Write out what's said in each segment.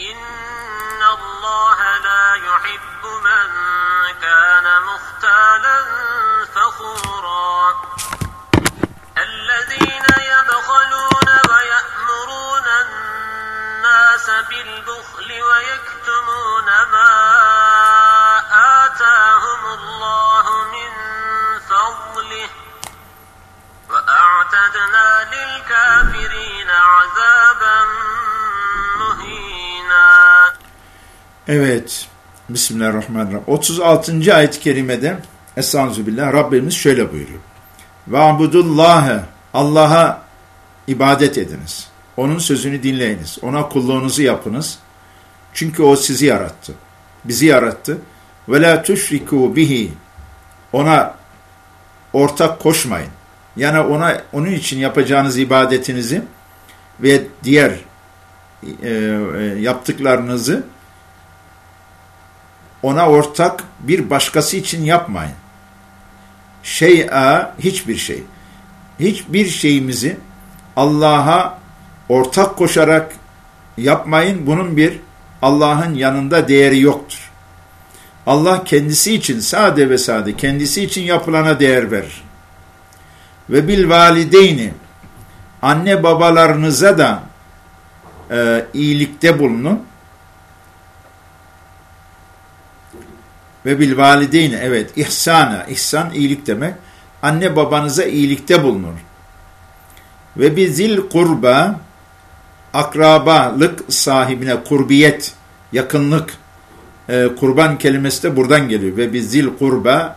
إن Evet. Bismillahirrahmanirrahim. 36. ayet-i kerimede Estağfirullah Rabbimiz şöyle buyuruyor. Ve abudullâhe Allah'a ibadet ediniz. Onun sözünü dinleyiniz. Ona kulluğunuzu yapınız. Çünkü o sizi yarattı. Bizi yarattı. Ve la tuşriku bihi ona ortak koşmayın. Yani ona onun için yapacağınız ibadetinizi ve diğer e, e, yaptıklarınızı ona ortak bir başkası için yapmayın. Şey'a hiçbir şey. Hiçbir şeyimizi Allah'a ortak koşarak yapmayın. Bunun bir Allah'ın yanında değeri yoktur. Allah kendisi için sade ve sade kendisi için yapılana değer verir. Ve bil valideyni anne babalarınıza da e, iyilikte bulunun. Ve bil valideyni evet ihsana ihsan iyilik demek. Anne babanıza iyilikte bulunur. Ve bizil kurba akrabalık sahibine kurbiyet yakınlık e, kurban kelimesi de buradan geliyor. Ve bizil kurba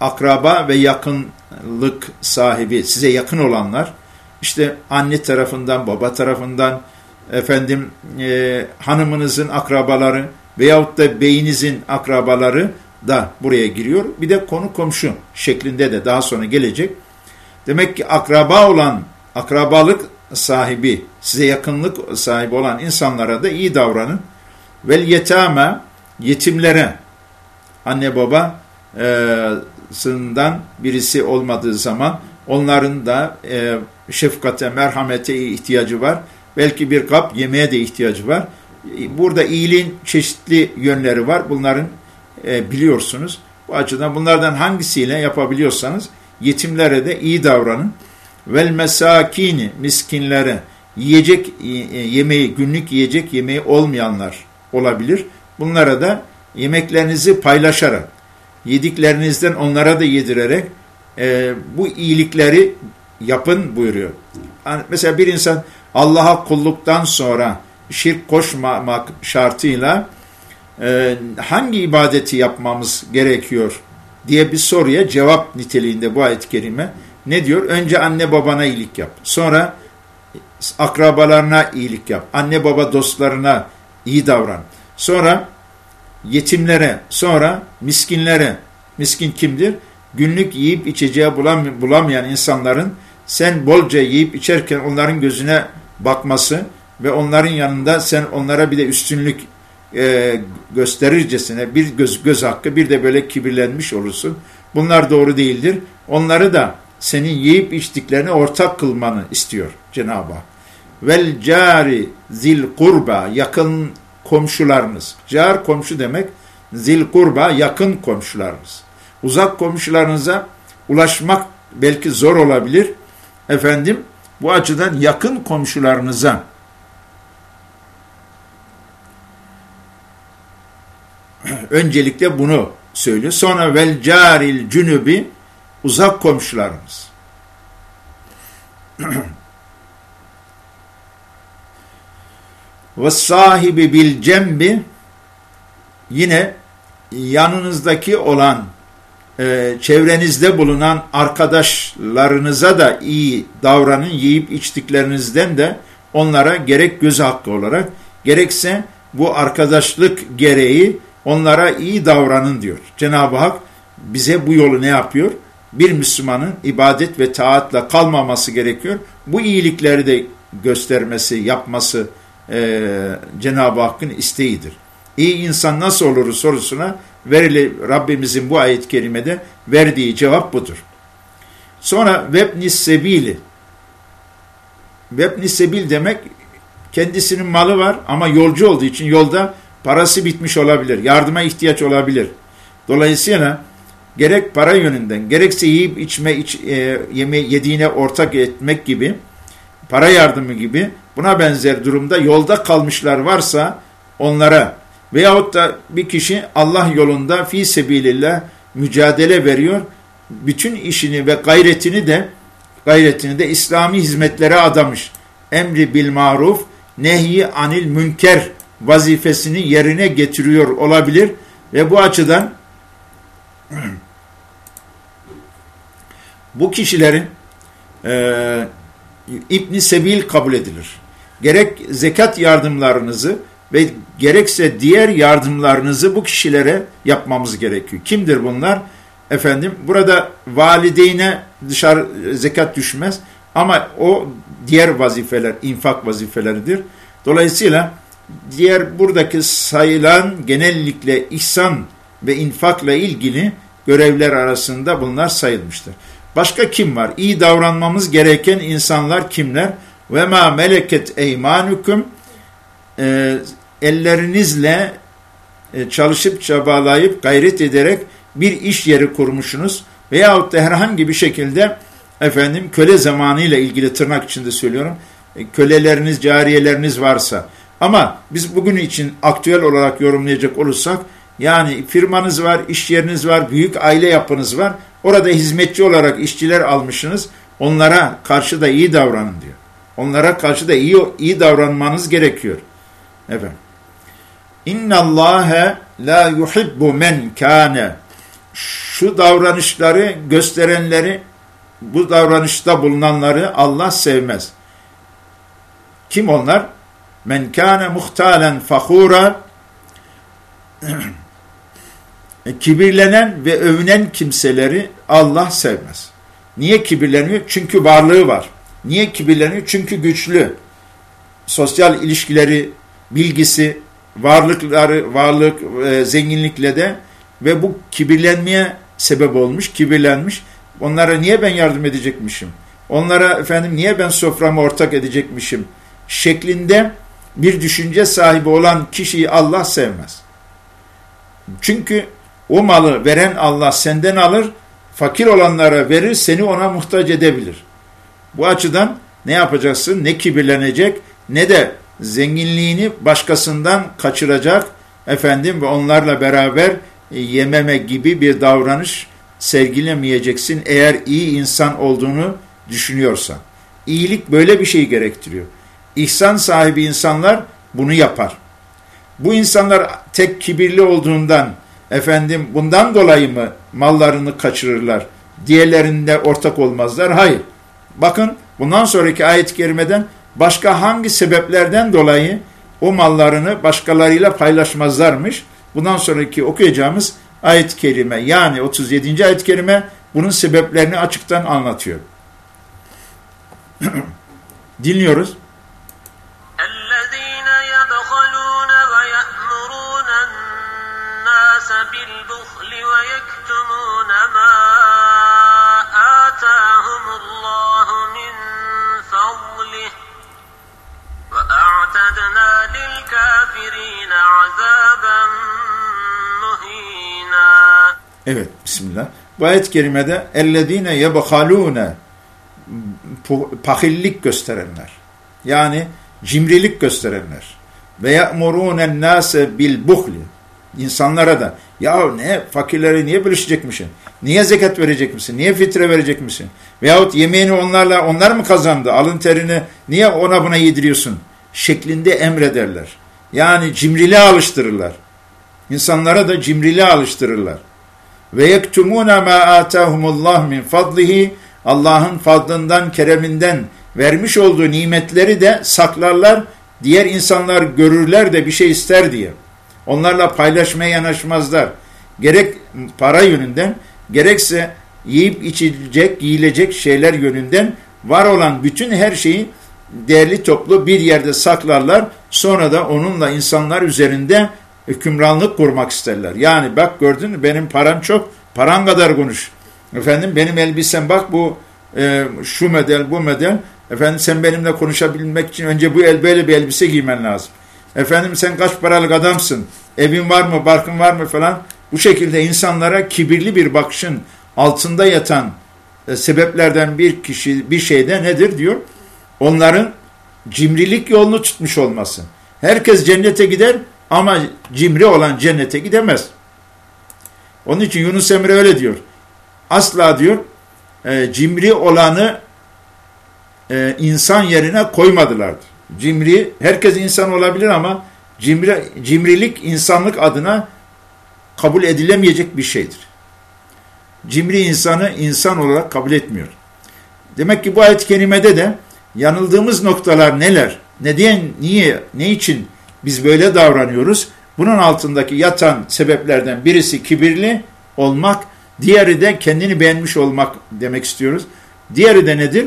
akraba ve yakınlık sahibi size yakın olanlar işte anne tarafından baba tarafından efendim e, hanımınızın akrabaları veyahut da beyinizin akrabaları da buraya giriyor. Bir de konu komşu şeklinde de daha sonra gelecek. Demek ki akraba olan, akrabalık sahibi, size yakınlık sahibi olan insanlara da iyi davranın. Vel yetame, yetimlere, anne baba e, birisi olmadığı zaman onların da e, şefkate, merhamete ihtiyacı var. Belki bir kap yemeğe de ihtiyacı var. Burada iyiliğin çeşitli yönleri var. Bunların e, biliyorsunuz. Bu açıdan bunlardan hangisiyle yapabiliyorsanız yetimlere de iyi davranın. Vel mesakini miskinlere yiyecek e, yemeği, günlük yiyecek yemeği olmayanlar olabilir. Bunlara da yemeklerinizi paylaşarak, yediklerinizden onlara da yedirerek e, bu iyilikleri yapın buyuruyor. Yani mesela bir insan Allah'a kulluktan sonra şirk koşmamak şartıyla e, hangi ibadeti yapmamız gerekiyor diye bir soruya cevap niteliğinde bu ayet-i kerime ne diyor? Önce anne babana iyilik yap. Sonra akrabalarına iyilik yap. Anne baba dostlarına iyi davran. Sonra yetimlere, sonra miskinlere. Miskin kimdir? Günlük yiyip içeceği bulamayan insanların sen bolca yiyip içerken onların gözüne bakması ve onların yanında sen onlara bir de üstünlük e, gösterircesine bir göz, göz hakkı bir de böyle kibirlenmiş olursun. Bunlar doğru değildir. Onları da senin yiyip içtiklerini ortak kılmanı istiyor Cenab-ı Hak. Vel cari zil kurba yakın komşularınız. Car komşu demek zil kurba yakın komşularınız. Uzak komşularınıza ulaşmak belki zor olabilir. Efendim bu açıdan yakın komşularınıza öncelikle bunu söylüyor. Sonra vel caril cünubi uzak komşularımız. Ve sahibi bil cembi yine yanınızdaki olan e, çevrenizde bulunan arkadaşlarınıza da iyi davranın, yiyip içtiklerinizden de onlara gerek göz hakkı olarak gerekse bu arkadaşlık gereği onlara iyi davranın diyor. Cenab-ı Hak bize bu yolu ne yapıyor? Bir Müslümanın ibadet ve taatla kalmaması gerekiyor. Bu iyilikleri de göstermesi, yapması e, Cenab-ı Hakk'ın isteğidir. İyi insan nasıl olur sorusuna verili Rabbimizin bu ayet-i kerimede verdiği cevap budur. Sonra vebni sebili. Vebni sebil demek kendisinin malı var ama yolcu olduğu için yolda parası bitmiş olabilir. Yardıma ihtiyaç olabilir. Dolayısıyla gerek para yönünden gerekse yiyip içme iç, e, yeme yediğine ortak etmek gibi para yardımı gibi buna benzer durumda yolda kalmışlar varsa onlara veyahut da bir kişi Allah yolunda fi sebilillah mücadele veriyor. Bütün işini ve gayretini de gayretini de İslami hizmetlere adamış. Emri bil maruf, nehi anil münker vazifesini yerine getiriyor olabilir ve bu açıdan bu kişilerin e, İbn Sebil kabul edilir. Gerek zekat yardımlarınızı ve gerekse diğer yardımlarınızı bu kişilere yapmamız gerekiyor. Kimdir bunlar? Efendim burada valideyne dışarı zekat düşmez ama o diğer vazifeler, infak vazifeleridir. Dolayısıyla diğer buradaki sayılan genellikle ihsan ve infakla ilgili görevler arasında bunlar sayılmıştır. Başka kim var? İyi davranmamız gereken insanlar kimler? Ve ma meleket eymanukum e, ellerinizle e, çalışıp çabalayıp gayret ederek bir iş yeri kurmuşsunuz veyahut da herhangi bir şekilde efendim köle zamanıyla ilgili tırnak içinde söylüyorum e, köleleriniz, cariyeleriniz varsa ama biz bugün için aktüel olarak yorumlayacak olursak yani firmanız var, iş yeriniz var, büyük aile yapınız var. Orada hizmetçi olarak işçiler almışsınız. Onlara karşı da iyi davranın diyor. Onlara karşı da iyi iyi davranmanız gerekiyor. Efendim. İnna Allahe la yuhibbu men kana şu davranışları gösterenleri bu davranışta bulunanları Allah sevmez. Kim onlar? Men kana muhtalen fahura kibirlenen ve övünen kimseleri Allah sevmez. Niye kibirleniyor? Çünkü varlığı var. Niye kibirleniyor? Çünkü güçlü. Sosyal ilişkileri, bilgisi, varlıkları, varlık, e, zenginlikle de ve bu kibirlenmeye sebep olmuş, kibirlenmiş. Onlara niye ben yardım edecekmişim? Onlara efendim niye ben soframı ortak edecekmişim? Şeklinde bir düşünce sahibi olan kişiyi Allah sevmez. Çünkü o malı veren Allah senden alır, fakir olanlara verir, seni ona muhtaç edebilir. Bu açıdan ne yapacaksın? Ne kibirlenecek ne de zenginliğini başkasından kaçıracak efendim ve onlarla beraber e, yememe gibi bir davranış sergilemeyeceksin eğer iyi insan olduğunu düşünüyorsan. İyilik böyle bir şey gerektiriyor. İhsan sahibi insanlar bunu yapar. Bu insanlar tek kibirli olduğundan efendim bundan dolayı mı mallarını kaçırırlar? Diğerlerinde ortak olmazlar? Hayır. Bakın bundan sonraki ayet-i kerimeden başka hangi sebeplerden dolayı o mallarını başkalarıyla paylaşmazlarmış? Bundan sonraki okuyacağımız ayet-i kerime yani 37. ayet-i kerime bunun sebeplerini açıktan anlatıyor. Dinliyoruz. Evet, Bismillah. Bu ayet-i kerimede اَلَّذ۪ينَ يَبْخَلُونَ Pahillik gösterenler. Yani cimrilik gösterenler. Ve يَأْمُرُونَ النَّاسَ بِالْبُخْلِ İnsanlara da ya ne fakirleri niye bölüşecekmişsin? Niye zekat verecek misin? Niye fitre verecek misin? Veyahut yemeğini onlarla onlar mı kazandı? Alın terini niye ona buna yediriyorsun? Şeklinde emrederler. Yani cimriliğe alıştırırlar. İnsanlara da cimriliğe alıştırırlar ve yektumuna ma atahumullah min fadlihi Allah'ın fadlından, kereminden vermiş olduğu nimetleri de saklarlar. Diğer insanlar görürler de bir şey ister diye. Onlarla paylaşmaya yanaşmazlar. Gerek para yönünden, gerekse yiyip içilecek, giyilecek şeyler yönünden var olan bütün her şeyi değerli toplu bir yerde saklarlar. Sonra da onunla insanlar üzerinde hükümranlık kurmak isterler. Yani bak gördün mü benim param çok, paran kadar konuş. Efendim benim elbisem bak bu e, şu model bu model Efendim sen benimle konuşabilmek için önce bu el böyle bir elbise giymen lazım. Efendim sen kaç paralık adamsın? Evin var mı, barkın var mı falan. Bu şekilde insanlara kibirli bir bakışın altında yatan e, sebeplerden bir kişi bir şeyde nedir diyor? Onların cimrilik yolunu tutmuş olması. Herkes cennete gider ama cimri olan cennete gidemez. Onun için Yunus Emre öyle diyor. Asla diyor e, cimri olanı e, insan yerine koymadılar. Cimri, herkes insan olabilir ama cimri, cimrilik insanlık adına kabul edilemeyecek bir şeydir. Cimri insanı insan olarak kabul etmiyor. Demek ki bu ayet-i kerimede de yanıldığımız noktalar neler? Neden, niye, ne için biz böyle davranıyoruz? Bunun altındaki yatan sebeplerden birisi kibirli olmak, diğeri de kendini beğenmiş olmak demek istiyoruz. Diğeri de nedir?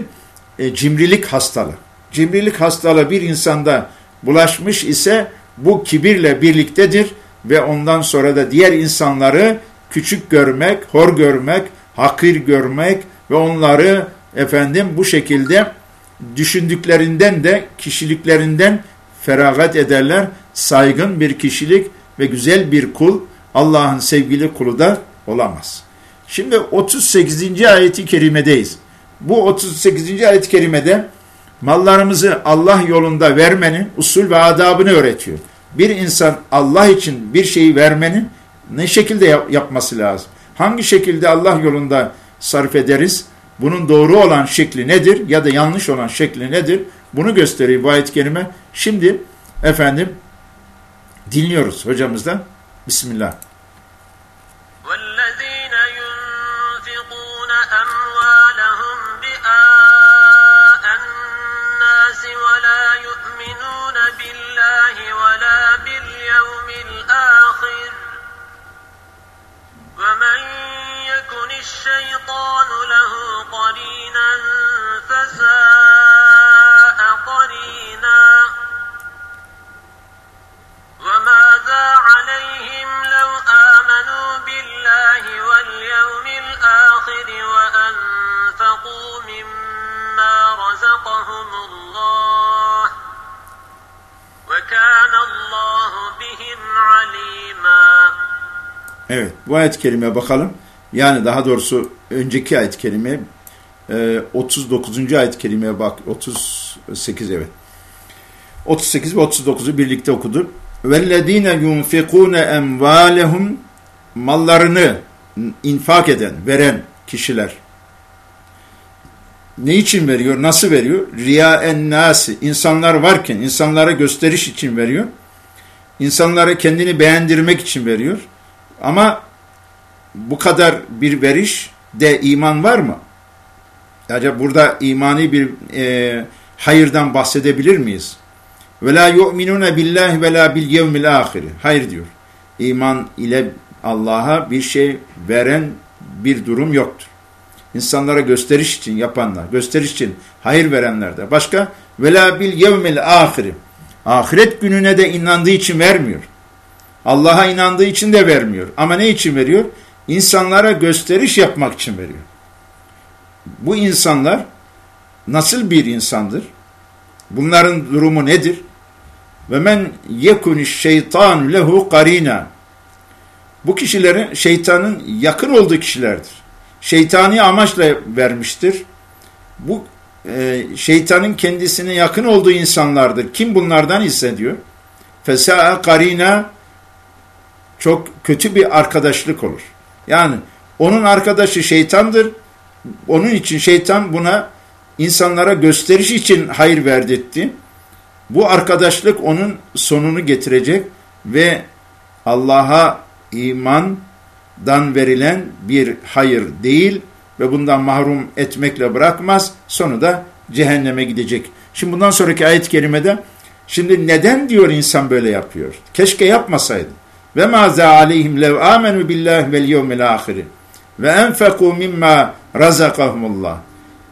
E, cimrilik hastalığı. Cimrilik hastalığı bir insanda bulaşmış ise bu kibirle birliktedir ve ondan sonra da diğer insanları küçük görmek, hor görmek, hakir görmek ve onları efendim bu şekilde düşündüklerinden de kişiliklerinden feragat ederler. Saygın bir kişilik ve güzel bir kul Allah'ın sevgili kulu da olamaz. Şimdi 38. ayeti kerimedeyiz. Bu 38. ayet-i kerimede mallarımızı Allah yolunda vermenin usul ve adabını öğretiyor. Bir insan Allah için bir şeyi vermenin ne şekilde yap yapması lazım? Hangi şekilde Allah yolunda sarf ederiz? Bunun doğru olan şekli nedir ya da yanlış olan şekli nedir? Bunu gösteriyor bu ayet-i kerime. Şimdi efendim dinliyoruz hocamızdan. Bismillah. Evet bu ayet-i kerimeye bakalım. Yani daha doğrusu önceki ayet-i kerime 39. ayet-i kerimeye bak 38 evet. 38 ve 39'u birlikte okudu. وَالَّذ۪ينَ يُنْفِقُونَ اَمْوَالَهُمْ Mallarını infak eden, veren kişiler. ne için veriyor? Nasıl veriyor? Riya en nasi. İnsanlar varken, insanlara gösteriş için veriyor. İnsanlara kendini beğendirmek için veriyor. Ama bu kadar bir veriş de iman var mı? Acaba burada imani bir e, hayırdan bahsedebilir miyiz? Ve la yu'minune billahi ve la bil yevmil ahiri. Hayır diyor. İman ile Allah'a bir şey veren bir durum yoktur. İnsanlara gösteriş için yapanlar, gösteriş için hayır verenler de. Başka ve la bil yevmil ahiri. Ahiret gününe de inandığı için vermiyor. Allah'a inandığı için de vermiyor. Ama ne için veriyor? İnsanlara gösteriş yapmak için veriyor. Bu insanlar nasıl bir insandır? Bunların durumu nedir? Ve men yekuniş şeytan lehu. Bu kişilerin şeytanın yakın olduğu kişilerdir. Şeytani amaçla vermiştir. Bu e, şeytanın kendisine yakın olduğu insanlardır. Kim bunlardan hissediyor? Fesa'a karina çok kötü bir arkadaşlık olur. Yani onun arkadaşı şeytandır. Onun için şeytan buna insanlara gösteriş için hayır verdirtti. Bu arkadaşlık onun sonunu getirecek ve Allah'a imandan verilen bir hayır değil ve bundan mahrum etmekle bırakmaz. Sonu da cehenneme gidecek. Şimdi bundan sonraki ayet-i kerimede şimdi neden diyor insan böyle yapıyor? Keşke yapmasaydı. Ve ma aleyhim lev amenu billahi vel yevmil ahiri ve enfeku mimma razakahumullah.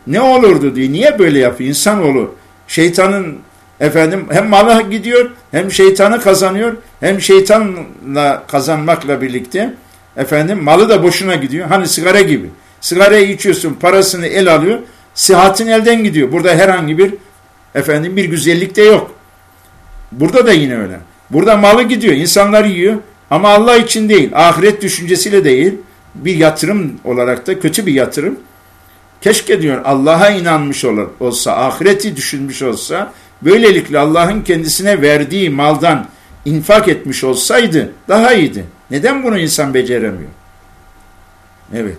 Ne olurdu diye. Niye böyle yapıyor? İnsanoğlu şeytanın efendim hem malı gidiyor hem şeytanı kazanıyor hem şeytanla kazanmakla birlikte efendim malı da boşuna gidiyor. Hani sigara gibi. Sigarayı içiyorsun parasını el alıyor Sıhhatin elden gidiyor. Burada herhangi bir efendim bir güzellik de yok. Burada da yine öyle. Burada malı gidiyor. insanlar yiyor. Ama Allah için değil. Ahiret düşüncesiyle değil. Bir yatırım olarak da kötü bir yatırım. Keşke diyor Allah'a inanmış olur, olsa, ahireti düşünmüş olsa, böylelikle Allah'ın kendisine verdiği maldan infak etmiş olsaydı daha iyiydi. Neden bunu insan beceremiyor? Evet.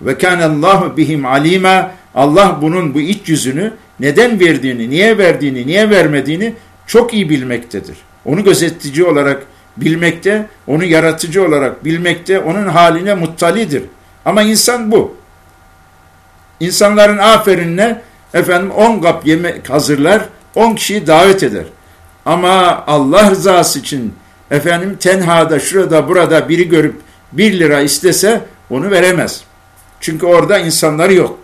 Ve kânallâhu bihim alîmâ Allah bunun bu iç yüzünü neden verdiğini, niye verdiğini, niye vermediğini çok iyi bilmektedir. Onu gözetici olarak bilmekte, onu yaratıcı olarak bilmekte, onun haline muttalidir. Ama insan bu. İnsanların aferinle efendim 10 kap yemek hazırlar, 10 kişiyi davet eder. Ama Allah rızası için efendim tenhada şurada burada biri görüp 1 lira istese onu veremez. Çünkü orada insanları yok.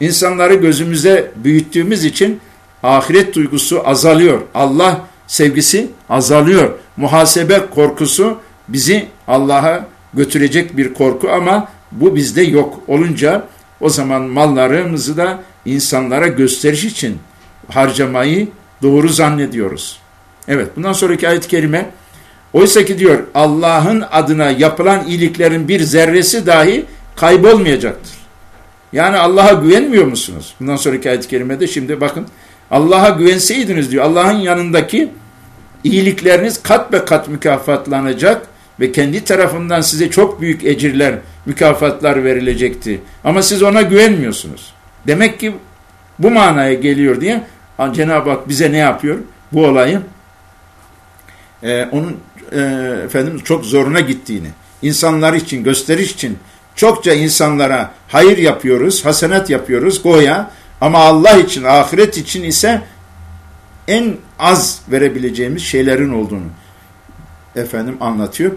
İnsanları gözümüze büyüttüğümüz için ahiret duygusu azalıyor. Allah sevgisi azalıyor. Muhasebe korkusu bizi Allah'a götürecek bir korku ama bu bizde yok olunca o zaman mallarımızı da insanlara gösteriş için harcamayı doğru zannediyoruz. Evet bundan sonraki ayet-i kerime oysa ki diyor Allah'ın adına yapılan iyiliklerin bir zerresi dahi kaybolmayacaktır. Yani Allah'a güvenmiyor musunuz? Bundan sonraki ayet-i kerimede şimdi bakın Allah'a güvenseydiniz diyor Allah'ın yanındaki iyilikleriniz kat be kat mükafatlanacak ve kendi tarafından size çok büyük ecirler, mükafatlar verilecekti. Ama siz ona güvenmiyorsunuz. Demek ki bu manaya geliyor diye Cenab-ı Hak bize ne yapıyor? Bu olayı e, onun e, efendim çok zoruna gittiğini, insanlar için, gösteriş için çokça insanlara hayır yapıyoruz, hasenat yapıyoruz, goya ama Allah için, ahiret için ise en az verebileceğimiz şeylerin olduğunu efendim anlatıyor.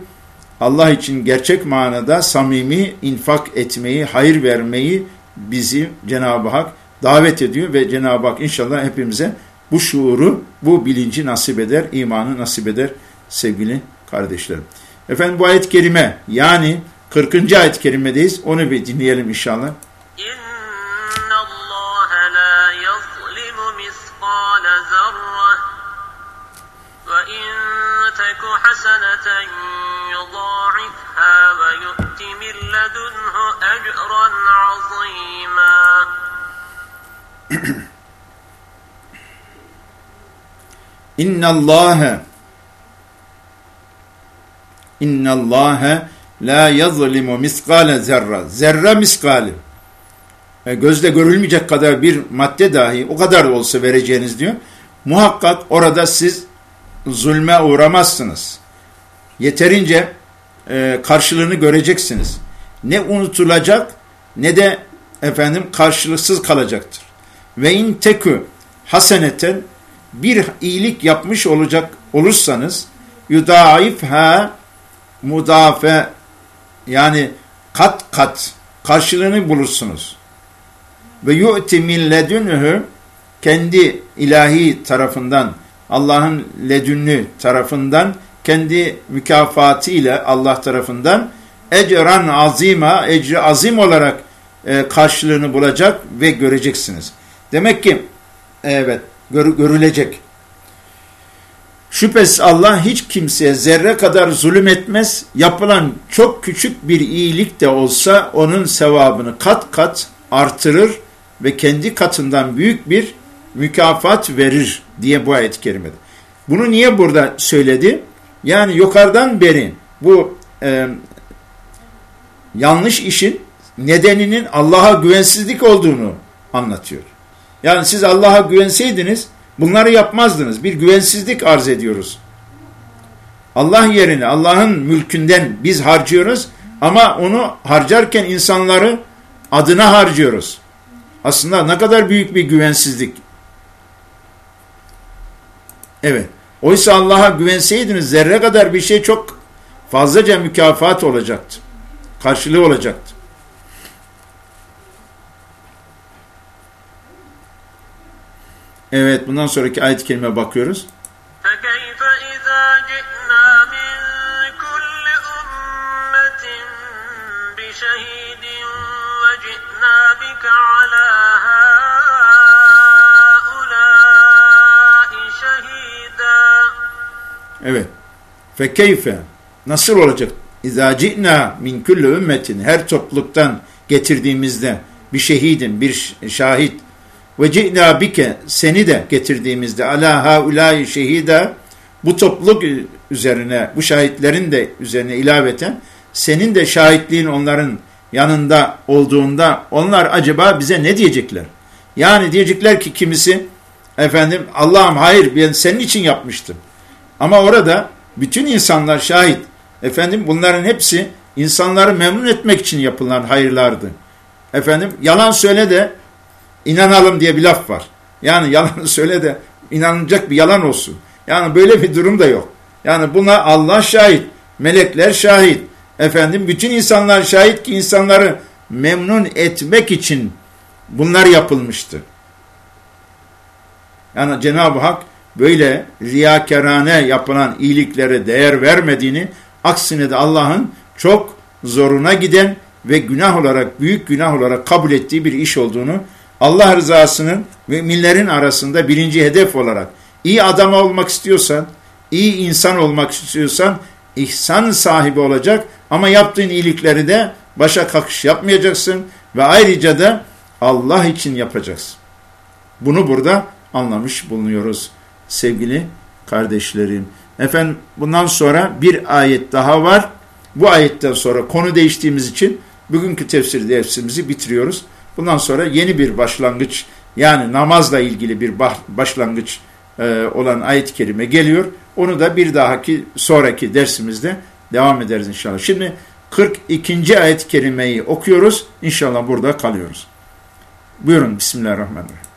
Allah için gerçek manada samimi infak etmeyi, hayır vermeyi bizi Cenab-ı Hak davet ediyor ve Cenab-ı Hak inşallah hepimize bu şuuru, bu bilinci nasip eder, imanı nasip eder sevgili kardeşlerim. Efendim bu ayet-i kerime yani 40. ayet-i kerimedeyiz. Onu bir dinleyelim inşallah. حسنة İnnallâhe İnnallâhe la yazlimu miskale zerra. Zerre miskali. E gözle görülmeyecek kadar bir madde dahi o kadar olsa vereceğiniz diyor. Muhakkak orada siz zulme uğramazsınız. Yeterince e, karşılığını göreceksiniz. Ne unutulacak ne de efendim karşılıksız kalacaktır. Ve in tekü haseneten bir iyilik yapmış olacak olursanız yudaifha mudafe yani kat kat karşılığını bulursunuz. Ve yu'ti min ledünhü kendi ilahi tarafından Allah'ın ledünlü tarafından kendi mükafatı ile Allah tarafından ecran azima, ecri azim olarak e, karşılığını bulacak ve göreceksiniz. Demek ki evet gör, görülecek. Şüphesiz Allah hiç kimseye zerre kadar zulüm etmez. Yapılan çok küçük bir iyilik de olsa onun sevabını kat kat artırır ve kendi katından büyük bir mükafat verir diye bu ayet-i kerimede. Bunu niye burada söyledi? Yani yukarıdan beri bu e, yanlış işin nedeninin Allah'a güvensizlik olduğunu anlatıyor. Yani siz Allah'a güvenseydiniz bunları yapmazdınız. Bir güvensizlik arz ediyoruz. Allah yerine Allah'ın mülkünden biz harcıyoruz ama onu harcarken insanları adına harcıyoruz. Aslında ne kadar büyük bir güvensizlik. Evet. Oysa Allah'a güvenseydiniz zerre kadar bir şey çok fazlaca mükafat olacaktı. Karşılığı olacaktı. Evet bundan sonraki ayet-i kerime bakıyoruz. Evet. Fekeyfe nasıl olacak? İza ci'na min kulli ümmetin her topluluktan getirdiğimizde bir şehidin, bir şahit, ve ci'nâ bike seni de getirdiğimizde alâ haulâi şehida bu topluluk üzerine, bu şahitlerin de üzerine ilaveten senin de şahitliğin onların yanında olduğunda onlar acaba bize ne diyecekler? Yani diyecekler ki kimisi efendim Allah'ım hayır ben senin için yapmıştım. Ama orada bütün insanlar şahit. Efendim bunların hepsi insanları memnun etmek için yapılan hayırlardı. Efendim yalan söyle de inanalım diye bir laf var. Yani yalan söyle de inanılacak bir yalan olsun. Yani böyle bir durum da yok. Yani buna Allah şahit, melekler şahit. Efendim bütün insanlar şahit ki insanları memnun etmek için bunlar yapılmıştı. Yani Cenab-ı Hak böyle riyakarane yapılan iyiliklere değer vermediğini, aksine de Allah'ın çok zoruna giden ve günah olarak, büyük günah olarak kabul ettiği bir iş olduğunu, Allah rızasının müminlerin arasında birinci hedef olarak, iyi adam olmak istiyorsan, iyi insan olmak istiyorsan, ihsan sahibi olacak ama yaptığın iyilikleri de başa kakış yapmayacaksın ve ayrıca da Allah için yapacaksın. Bunu burada anlamış bulunuyoruz sevgili kardeşlerim. Efendim bundan sonra bir ayet daha var. Bu ayetten sonra konu değiştiğimiz için bugünkü tefsir dersimizi bitiriyoruz. Bundan sonra yeni bir başlangıç yani namazla ilgili bir başlangıç e, olan ayet-i kerime geliyor. Onu da bir dahaki sonraki dersimizde devam ederiz inşallah. Şimdi 42. ayet-i kerimeyi okuyoruz. İnşallah burada kalıyoruz. Buyurun Bismillahirrahmanirrahim.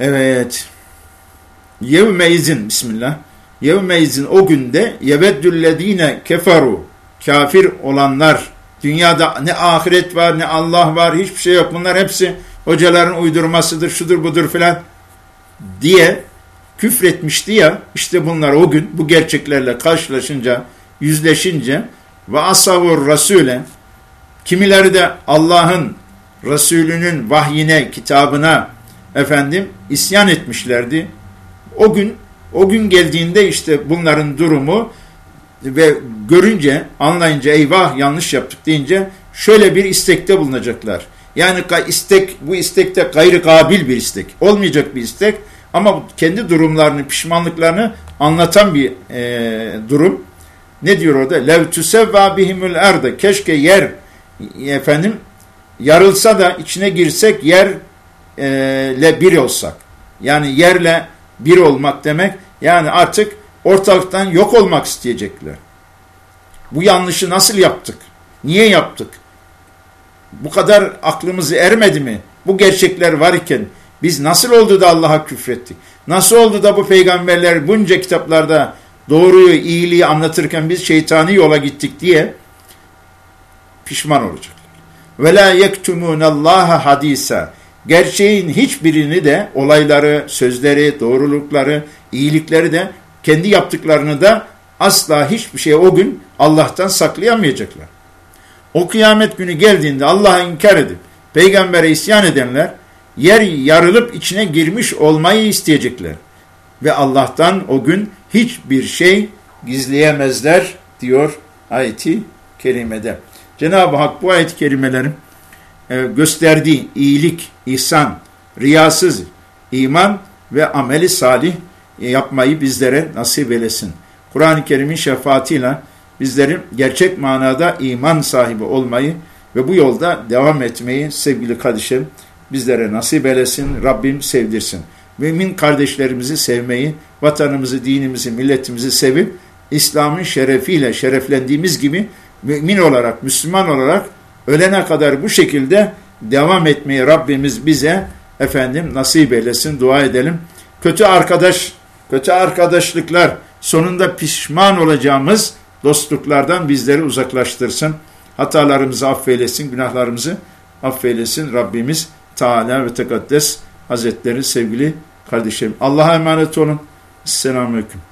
Evet. Yevmeizin Bismillah. Yevmeizin o günde yeveddüllezine keferu kafir olanlar dünyada ne ahiret var ne Allah var hiçbir şey yok. Bunlar hepsi hocaların uydurmasıdır şudur budur filan diye küfretmişti ya işte bunlar o gün bu gerçeklerle karşılaşınca yüzleşince ve asavur rasule kimileri de Allah'ın Resulünün vahyine kitabına efendim isyan etmişlerdi. O gün o gün geldiğinde işte bunların durumu ve görünce, anlayınca eyvah yanlış yaptık deyince şöyle bir istekte bulunacaklar. Yani istek bu istekte gayri kabil bir istek. Olmayacak bir istek ama kendi durumlarını, pişmanlıklarını anlatan bir e, durum. Ne diyor orada? Lev tusevva bihimul erde. Keşke yer efendim yarılsa da içine girsek yerle bir olsak. Yani yerle bir olmak demek yani artık ortalıktan yok olmak isteyecekler. Bu yanlışı nasıl yaptık? Niye yaptık? Bu kadar aklımızı ermedi mi? Bu gerçekler var iken biz nasıl oldu da Allah'a küfrettik? Nasıl oldu da bu peygamberler bunca kitaplarda doğruyu, iyiliği anlatırken biz şeytani yola gittik diye pişman olacaklar. Ve la yektumunallah hadisa. Gerçeğin hiçbirini de olayları, sözleri, doğrulukları, iyilikleri de kendi yaptıklarını da asla hiçbir şey o gün Allah'tan saklayamayacaklar. O kıyamet günü geldiğinde Allah'a inkar edip peygambere isyan edenler yer yarılıp içine girmiş olmayı isteyecekler. Ve Allah'tan o gün hiçbir şey gizleyemezler diyor ayeti kerimede. Cenab-ı Hak bu ayet-i kerimelerin e, gösterdiği iyilik, ihsan, riyasız iman ve ameli salih yapmayı bizlere nasip eylesin. Kur'an-ı Kerim'in şefaatiyle bizlerin gerçek manada iman sahibi olmayı ve bu yolda devam etmeyi sevgili kardeşim bizlere nasip eylesin, Rabbim sevdirsin. Mümin kardeşlerimizi sevmeyi, vatanımızı, dinimizi, milletimizi sevip İslam'ın şerefiyle şereflendiğimiz gibi mümin olarak, Müslüman olarak ölene kadar bu şekilde devam etmeyi Rabbimiz bize efendim nasip eylesin, dua edelim. Kötü arkadaş, kötü arkadaşlıklar sonunda pişman olacağımız dostluklardan bizleri uzaklaştırsın. Hatalarımızı affeylesin, günahlarımızı affeylesin Rabbimiz Teala ve Tekaddes Hazretleri sevgili kardeşlerim. Allah'a emanet olun. Selamun Aleyküm.